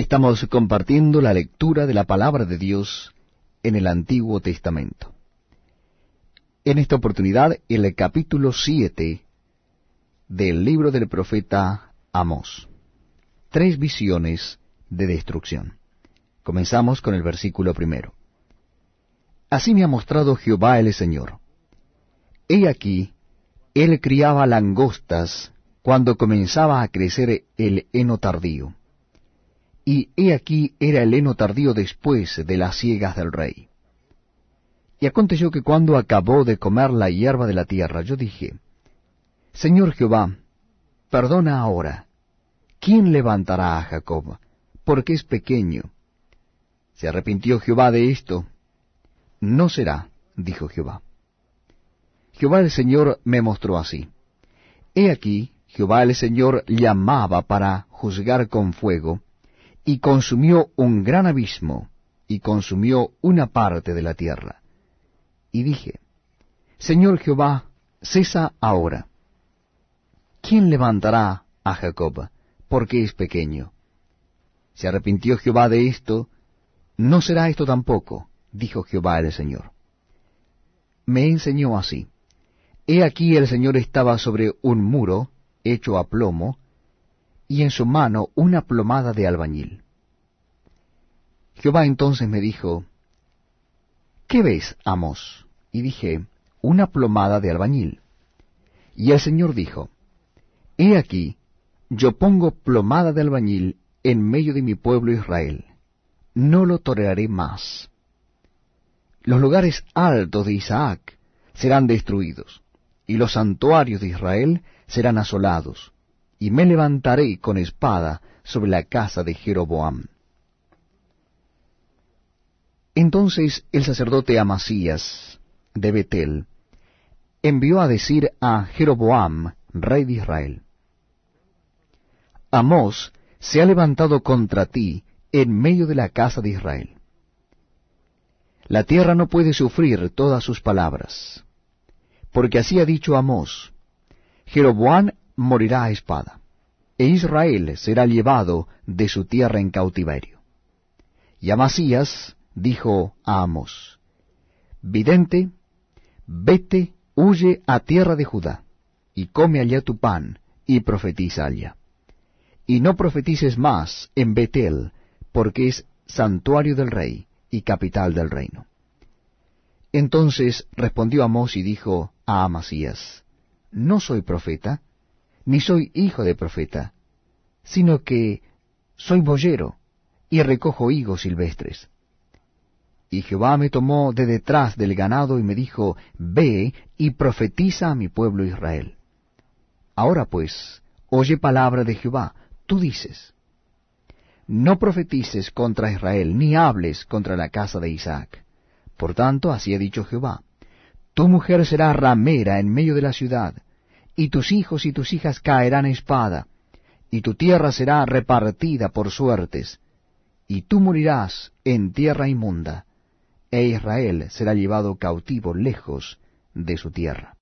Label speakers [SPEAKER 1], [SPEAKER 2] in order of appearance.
[SPEAKER 1] Estamos compartiendo la lectura de la palabra de Dios en el Antiguo Testamento. En esta oportunidad, el capítulo 7 del libro del profeta Amós. Tres visiones de destrucción. Comenzamos con el versículo primero. Así me ha mostrado Jehová el Señor. He aquí, él criaba langostas cuando comenzaba a crecer el heno tardío. Y he aquí era el heno tardío después de las ciegas del rey. Y aconteció que cuando acabó de comer la hierba de la tierra, yo dije, Señor Jehová, perdona ahora, ¿quién levantará a Jacob? Porque es pequeño. ¿Se arrepintió Jehová de esto? No será, dijo Jehová. Jehová el Señor me mostró así. He aquí, Jehová el Señor llamaba para juzgar con fuego, y consumió un gran abismo, y consumió una parte de la tierra. Y dije, Señor Jehová, cesa ahora. ¿Quién levantará a Jacob, porque es pequeño? Se arrepintió Jehová de esto, no será esto tampoco, dijo Jehová el Señor. Me enseñó así. He aquí el Señor estaba sobre un muro hecho a plomo, y en su mano una plomada de albañil. Jehová entonces me dijo, ¿Qué ves, Amos? Y dije, una plomada de albañil. Y el Señor dijo, He aquí, yo pongo plomada de albañil en medio de mi pueblo Israel, no lo toleraré más. Los lugares altos de Isaac serán destruidos, y los santuarios de Israel serán asolados, y me levantaré con espada sobre la casa de Jeroboam. Entonces el sacerdote Amasías de Betel envió a decir a Jeroboam, rey de Israel, Amós se ha levantado contra ti en medio de la casa de Israel. La tierra no puede sufrir todas sus palabras porque así ha dicho Amós, Jeroboam morirá a espada, e Israel será llevado de su tierra en cautiverio. Y Amasías dijo a Amós, Vidente, vete, huye a tierra de Judá, y come allá tu pan, y profetiza allá. Y no profetices más en Betel, porque es santuario del rey y capital del reino. Entonces respondió Amós y dijo a Amasías, No soy profeta, ni soy hijo de profeta, sino que soy boyero, y recojo higos silvestres. Y Jehová me tomó de detrás del ganado y me dijo, Ve y profetiza a mi pueblo Israel. Ahora pues, oye palabra de Jehová, tú dices, No profetices contra Israel, ni hables contra la casa de Isaac por tanto, así ha dicho Jehová, tu mujer será ramera en medio de la ciudad, y tus hijos y tus hijas caerán espada, y tu tierra será repartida por suertes, y tú morirás en tierra inmunda, e Israel será llevado cautivo lejos de su tierra.